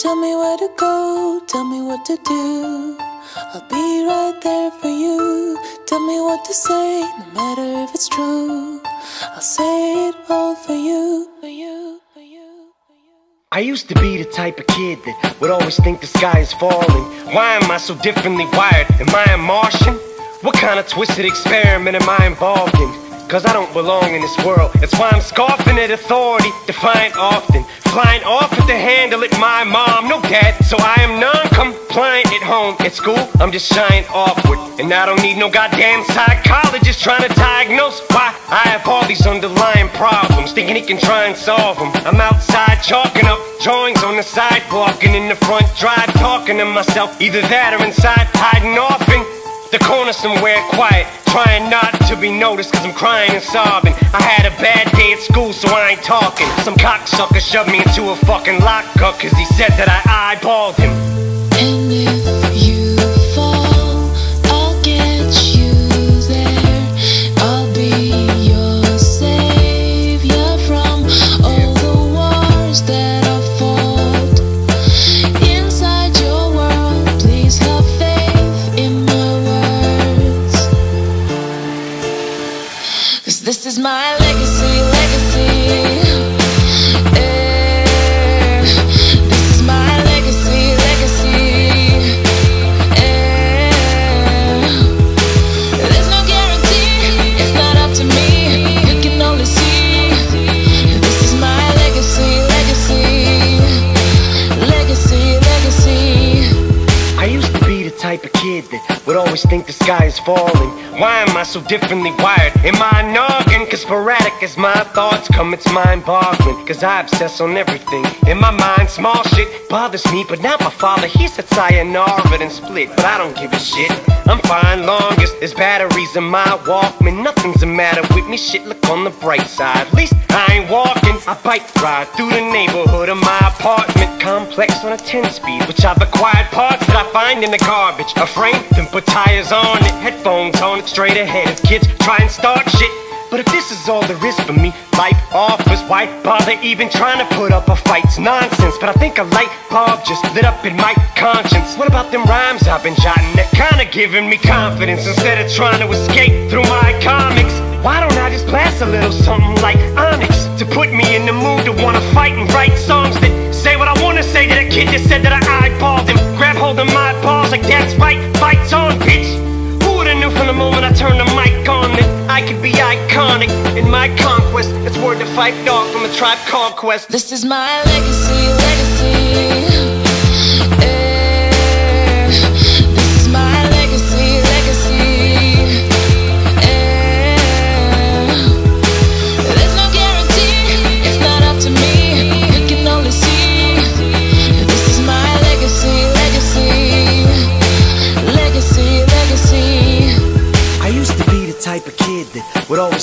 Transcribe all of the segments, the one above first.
Tell me where to go, tell me what to do. I'll be right there for you. Tell me what to say, no matter if it's true. I'll say it all for you, for you, for you, for you. I used to be the type of kid that would always think the sky is falling. Why am I so differently wired? Am I a Martian? What kind of twisted experiment am I involved in? Cause I don't belong in this world. That's why I'm scoffing at authority, defiant often. Flying off at the handle at my mom, no dad. So I am non compliant at home. At school, I'm just shying awkward. And I don't need no goddamn psychologist trying to diagnose why I have all these underlying problems. Thinking he can try and solve them. I'm outside chalking up drawings on the sidewalk and in the front drive talking to myself. Either that or inside hiding off in the corner somewhere quiet, trying not to be noticed cause I'm crying and sobbing. I had a bad so I ain't talking. Some cocksucker shoved me into a fucking lockup cause he said that I eyeballed him. Cause this is my legacy, legacy. Always think the sky is falling. Why am I so differently wired? Am I noggin? Cause sporadic as my thoughts come, it's mind boggling. Cause I obsess on everything. In my mind, small shit bothers me, but not my father. He said sayonara and split, but I don't give a shit. I'm fine longest. There's batteries in my Walkman. Nothing's the matter with me. Shit, look on the bright side. At least I ain't walking. I bike ride through the neighborhood of my apartment complex on a 10 speed, which I've acquired parts that I find in the garbage. A frame, then put tires on it, headphones on it, straight ahead as kids try and start shit. But if this is all there is for me, life offers, why bother even trying to put up a fight? It's nonsense, but I think a light bulb just lit up in my conscience. What about them rhymes I've been jotting that kinda giving me confidence instead of trying to escape through my comics? Why don't I just blast a little something like Onyx to put me in the mood to wanna fight and write word dog from a tribe called Quest. This is my legacy, legacy.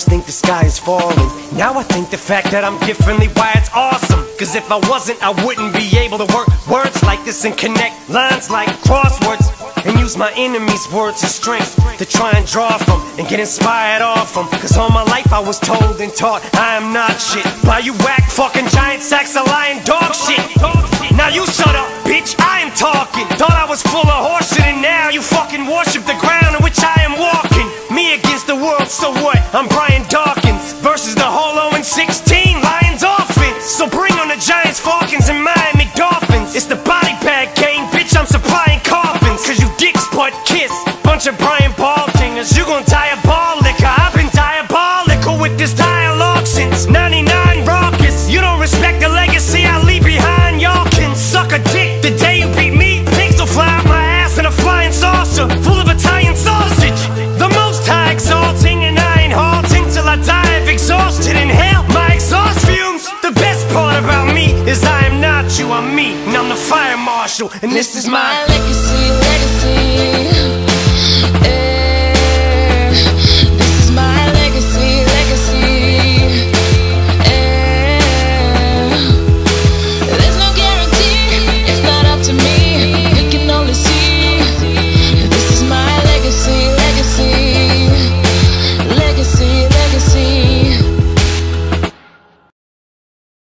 Think the sky is falling. Now I think the fact that I'm differently wired's awesome. Cause if I wasn't, I wouldn't be able to work words like this and connect lines like crosswords. And use my enemies' words as strength to try and draw from and get inspired off them. Cause all my life I was told and taught I am not shit. By you whack fucking giant sacks of lying dog shit. Now you shut up, bitch, I am talking. Thought I was full of horseshit and now you fucking worship the ground on which I am walking. Me against the world, so what? I'm Brian Of Brian Baltingers, you gon' tie a diabolical. I've been diabolical with this dialogue since 99 raucous. You don't respect the legacy I leave behind, y'all can suck a dick. The day you beat me, pigs will fly out my ass in a flying saucer full of Italian sausage. The most high exalting, and I ain't halting till I die of exhaustion. Inhale my exhaust fumes. The best part about me is I am not you, I'm me, and I'm the fire marshal, and this is my legacy, legacy.